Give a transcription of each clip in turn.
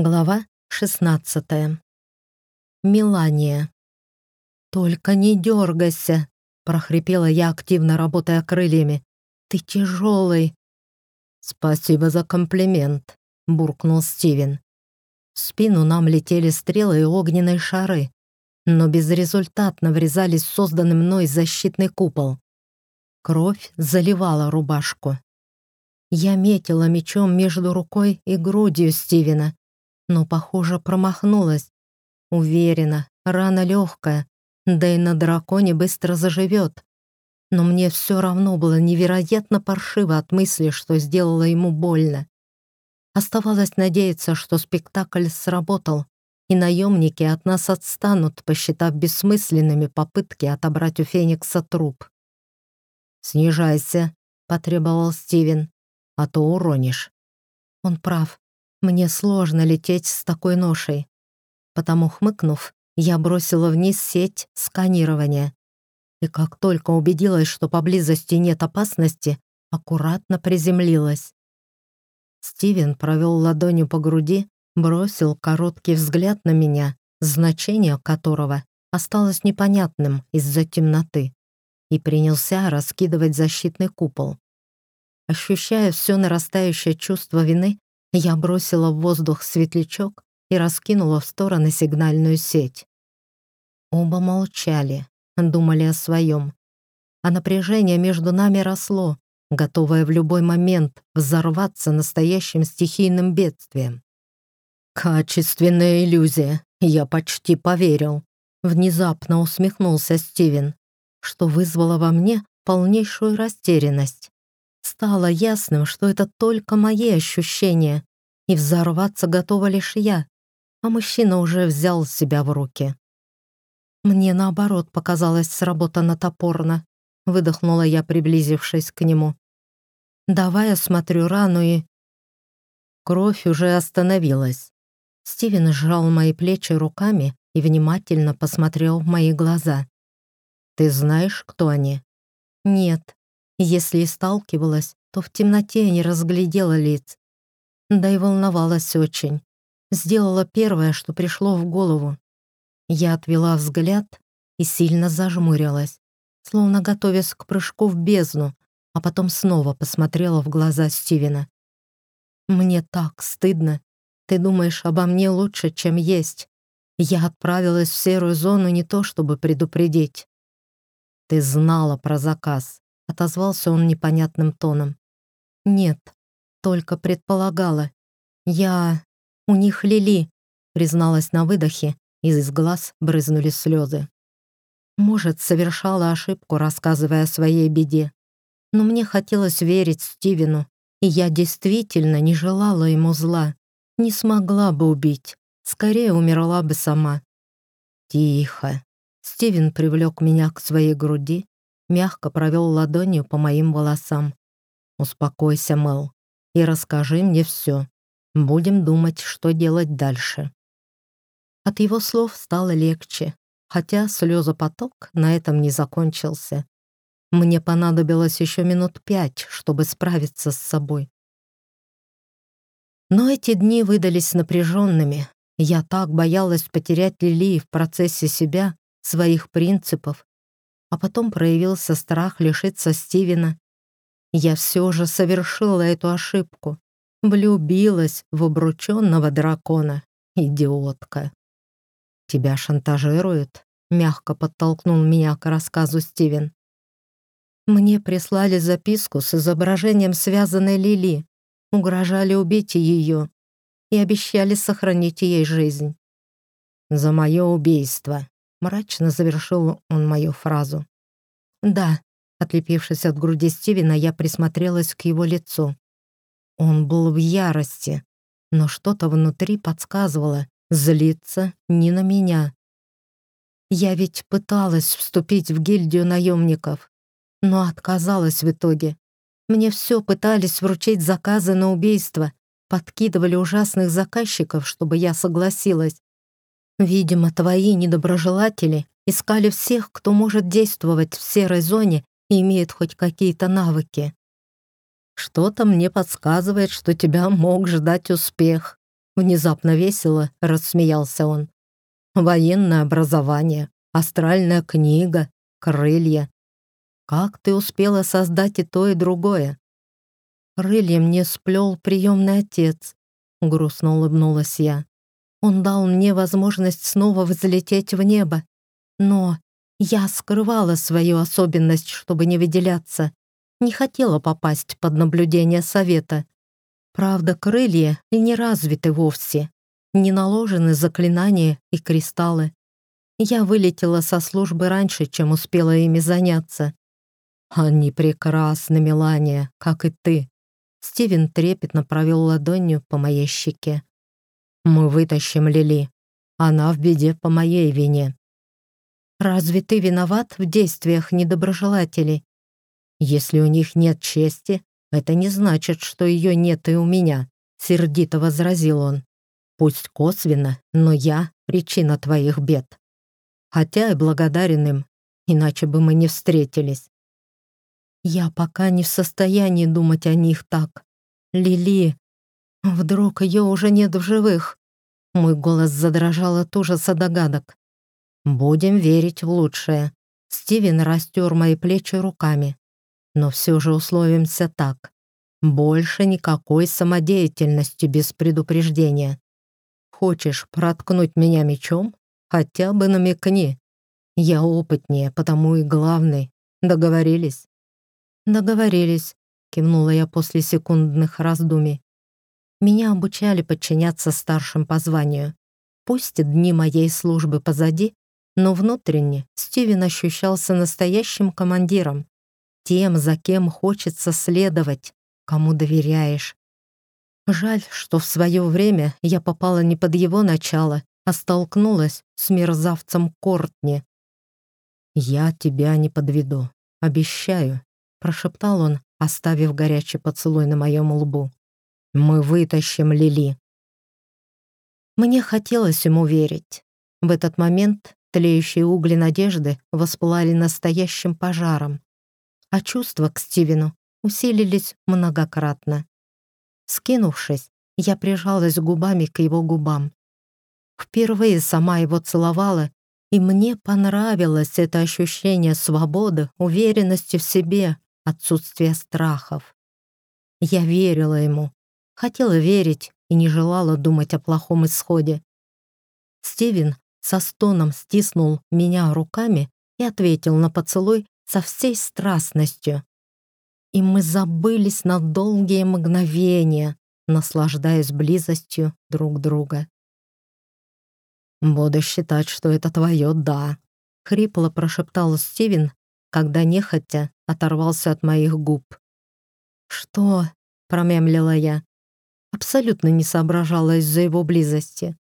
Глава 16. Милания. «Только не дергайся!» — прохрипела я, активно работая крыльями. «Ты тяжелый!» «Спасибо за комплимент!» — буркнул Стивен. В спину нам летели стрелы и огненные шары, но безрезультатно врезались в созданный мной защитный купол. Кровь заливала рубашку. Я метила мечом между рукой и грудью Стивена, но, похоже, промахнулась. Уверена, рана легкая, да и на драконе быстро заживет. Но мне все равно было невероятно паршиво от мысли, что сделала ему больно. Оставалось надеяться, что спектакль сработал, и наемники от нас отстанут, посчитав бессмысленными попытки отобрать у Феникса труп. «Снижайся», — потребовал Стивен, — «а то уронишь». Он прав. Мне сложно лететь с такой ношей. Потому, хмыкнув, я бросила вниз сеть сканирования. И как только убедилась, что поблизости нет опасности, аккуратно приземлилась. Стивен провел ладонью по груди, бросил короткий взгляд на меня, значение которого осталось непонятным из-за темноты, и принялся раскидывать защитный купол. Ощущая все нарастающее чувство вины, я бросила в воздух светлячок и раскинула в стороны сигнальную сеть. Оба молчали, думали о своем. А напряжение между нами росло, готовое в любой момент взорваться настоящим стихийным бедствием. «Качественная иллюзия, я почти поверил», — внезапно усмехнулся Стивен, что вызвало во мне полнейшую растерянность. Стало ясным, что это только мои ощущения, и взорваться готова лишь я, а мужчина уже взял себя в руки. Мне, наоборот, показалось сработано топорно, выдохнула я, приблизившись к нему. «Давай осмотрю рану и...» Кровь уже остановилась. Стивен сжал мои плечи руками и внимательно посмотрел в мои глаза. «Ты знаешь, кто они?» «Нет. Если и сталкивалась, то в темноте не разглядела лиц. Да и волновалась очень. Сделала первое, что пришло в голову. Я отвела взгляд и сильно зажмурилась, словно готовясь к прыжку в бездну, а потом снова посмотрела в глаза Стивена. «Мне так стыдно. Ты думаешь обо мне лучше, чем есть. Я отправилась в серую зону не то, чтобы предупредить. «Ты знала про заказ», — отозвался он непонятным тоном. «Нет, только предполагала. Я... у них Лили», — призналась на выдохе, и из глаз брызнули слезы. Может, совершала ошибку, рассказывая о своей беде. Но мне хотелось верить Стивену, и я действительно не желала ему зла. Не смогла бы убить, скорее умерла бы сама. Тихо, Стивен привлек меня к своей груди, мягко провел ладонью по моим волосам. «Успокойся, Мэл, и расскажи мне все. Будем думать, что делать дальше». От его слов стало легче, хотя слезопоток на этом не закончился. Мне понадобилось еще минут пять, чтобы справиться с собой. Но эти дни выдались напряженными. Я так боялась потерять Лили в процессе себя, своих принципов, а потом проявился страх лишиться Стивена. Я все же совершила эту ошибку, влюбилась в обрученного дракона, идиотка. «Тебя шантажируют?» — мягко подтолкнул меня к рассказу Стивен. Мне прислали записку с изображением связанной Лили, угрожали убить ее и обещали сохранить ей жизнь. «За мое убийство», Мрачно завершил он мою фразу. «Да», — отлепившись от груди Стивена, я присмотрелась к его лицу. Он был в ярости, но что-то внутри подсказывало, злиться не на меня. Я ведь пыталась вступить в гильдию наемников, но отказалась в итоге. Мне все пытались вручить заказы на убийство, подкидывали ужасных заказчиков, чтобы я согласилась. Видимо, твои недоброжелатели искали всех, кто может действовать в серой зоне и имеет хоть какие-то навыки. Что-то мне подсказывает, что тебя мог ждать успех, Внезапно весело рассмеялся он. Военное образование, астральная книга, крылья. Как ты успела создать и то, и другое? Крылья мне сплел приемный отец, грустно улыбнулась я. Он дал мне возможность снова взлететь в небо. Но я скрывала свою особенность, чтобы не выделяться. Не хотела попасть под наблюдение совета. Правда, крылья и не развиты вовсе. Не наложены заклинания и кристаллы. Я вылетела со службы раньше, чем успела ими заняться. Они прекрасны, Мелания, как и ты. Стивен трепетно провел ладонью по моей щеке. Мы вытащим Лили. Она в беде по моей вине. Разве ты виноват в действиях недоброжелателей? Если у них нет чести, это не значит, что ее нет и у меня, сердито возразил он. Пусть косвенно, но я — причина твоих бед. Хотя и благодарен им, иначе бы мы не встретились. Я пока не в состоянии думать о них так. Лили, вдруг ее уже нет в живых. Мой голос задрожал от ужаса догадок. Будем верить в лучшее. Стивен растер мои плечи руками. Но все же условимся так. Больше никакой самодеятельности без предупреждения. Хочешь проткнуть меня мечом? Хотя бы намекни. Я опытнее, потому и главный. Договорились? Договорились, кивнула я после секундных раздумий. Меня обучали подчиняться старшим по званию. Пусть дни моей службы позади, но внутренне Стивен ощущался настоящим командиром, тем, за кем хочется следовать, кому доверяешь. Жаль, что в свое время я попала не под его начало, а столкнулась с мерзавцем Кортни. «Я тебя не подведу, обещаю», — прошептал он, оставив горячий поцелуй на моем лбу. «Мы вытащим Лили». Мне хотелось ему верить. В этот момент тлеющие угли надежды воспылали настоящим пожаром, а чувства к Стивену усилились многократно. Скинувшись, я прижалась губами к его губам. Впервые сама его целовала, и мне понравилось это ощущение свободы, уверенности в себе, отсутствия страхов. Я верила ему, хотела верить и не желала думать о плохом исходе. Стивен со стоном стиснул меня руками и ответил на поцелуй со всей страстностью и мы забылись на долгие мгновения, наслаждаясь близостью друг друга. «Буду считать, что это твое «да», — хрипло прошептал Стивен, когда нехотя оторвался от моих губ. «Что?» — промямлила я. Абсолютно не соображала из-за его близости.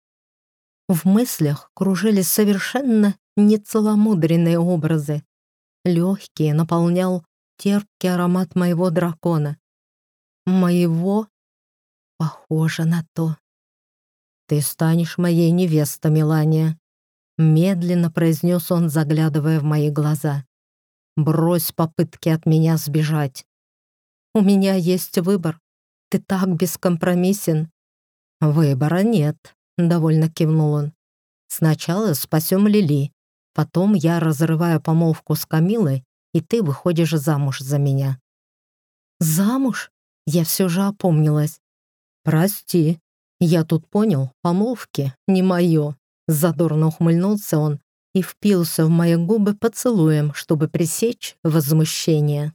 В мыслях кружились совершенно нецеломудренные образы. Легкие наполнял терпкий аромат моего дракона. Моего? Похоже на то. «Ты станешь моей невестой, Мелания», — медленно произнес он, заглядывая в мои глаза. «Брось попытки от меня сбежать. У меня есть выбор. Ты так бескомпромиссен». «Выбора нет», — довольно кивнул он. «Сначала спасем Лили, потом я разрываю помолвку с Камилой и ты выходишь замуж за меня». «Замуж?» Я все же опомнилась. «Прости, я тут понял, помолвки не мое». Задорно ухмыльнулся он и впился в мои губы поцелуем, чтобы пресечь возмущение.